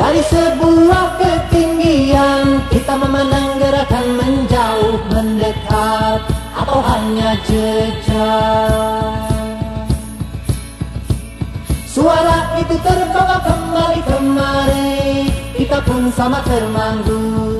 Dari sebuah ketinggian kita memandang gerakan menjauh mendekat atau hanya jejak. Suara itu terbawa kembali kemari Kita pun sama termanggu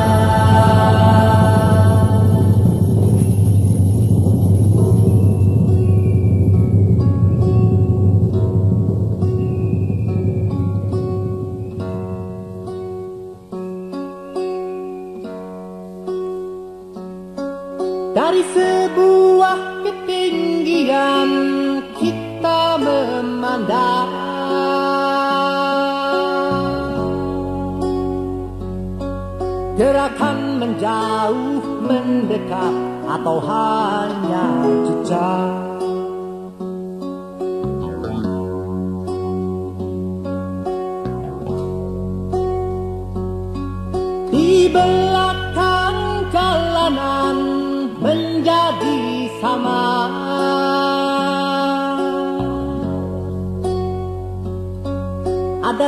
Dari sebuah ketinggian kita memandang. Gerakan menjauh mendekat atau hanya jejak. Di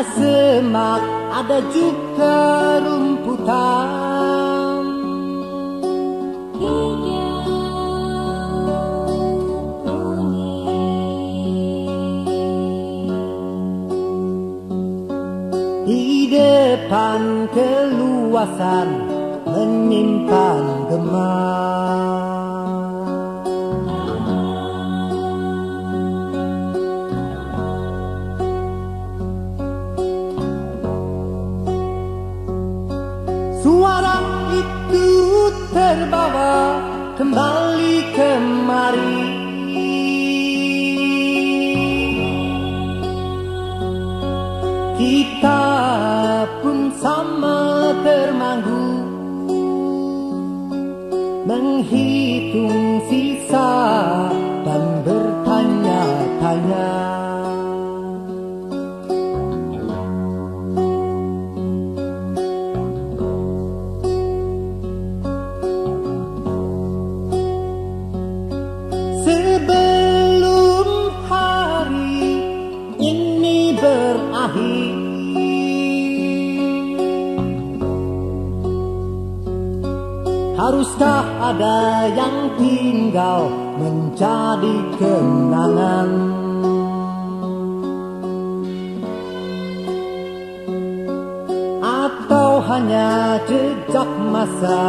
Ada semak, ada juga rumputan. Di depan keluasan menyimpan gemar kembali kemari. Kita pun sama termanggu Menghitung sisa dan bertanya-tanya Sebelum hari ini berakhir Haruskah ada yang tinggal menjadi kenangan? Atau hanya jejak masa